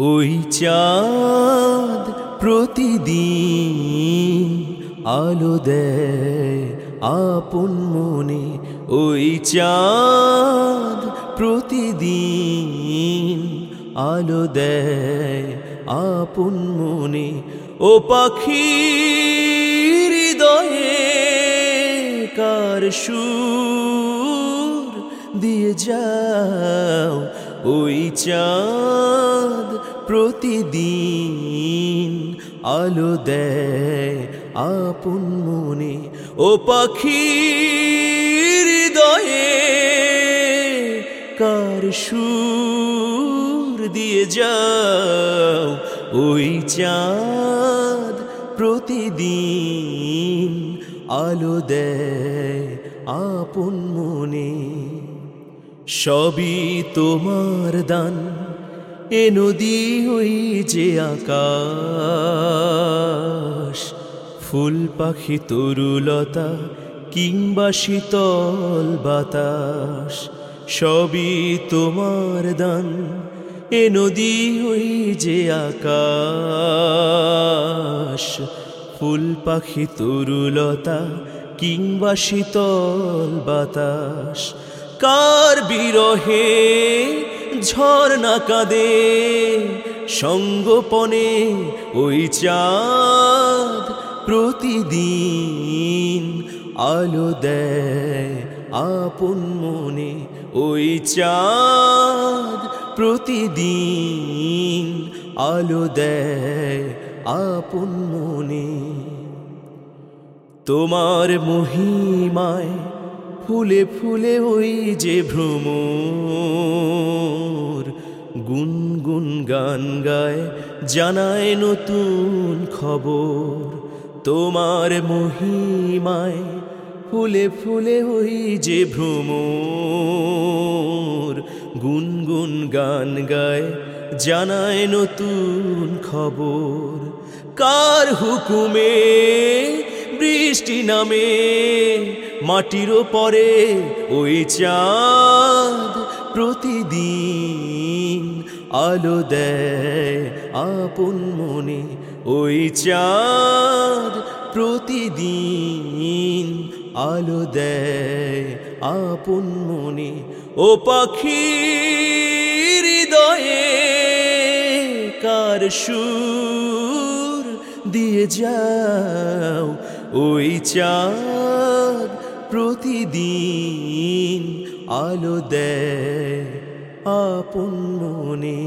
ওই চাঁদ প্রতিদিন আলো দেয় আপন মনে। ওই চাঁদ প্রতিদিন আলো দেয় আপন মনে। ও পাখি হৃদয়ে কার সুর দিয়ে যাও। ওই চাঁদ প্রতিদিন আলো দেয় আপন মনে। ও পাখি হৃদয়ে কার সুর দিয়ে যাও? ওই চাঁদ প্রতিদিন আলো দেয় আপন মনে। সবই তোমার দান। এ নদী ওই যে আকাশ। ফুল পাখি তরুলতা কিংবা শীতল বাতাস, সবই তোমার দান। এ নদী ওই যে আকাশ। ফুল পাখি তরুলতা কিংবা শীতল বাতাস, কার বিরহে ঝর্ণা কাঁদে, সঙ্গোপনে ওই চাঁদ প্রতিদিন আলো দেয় আপন মনে। ওই চাঁদ প্রতিদিন আলো দেয় আপন মনে। তোমার মহিমায় ফুলে ফুলে ওই যে ভ্রমর। গুনগুন গান গায়, জানায় নতুন খবর। তোমার মহিমায় ফুলে ফুলে ওই যে ভ্রমর। গুনগুন গান গায়, জানায় নতুন খবর। কার হুকুমে বৃষ্টি নামে মাটির পরে ওই চাঁদ প্রতিদিন আলো দেয় আপন মনে। ওই চাঁদ প্রতিদিন আলো দেয় আপন মনে। ও পাখি হৃদয়ে কার সুর দিয়ে যাও? ওই চাঁদ প্রতিদিন আলো দেয় আপন মনে।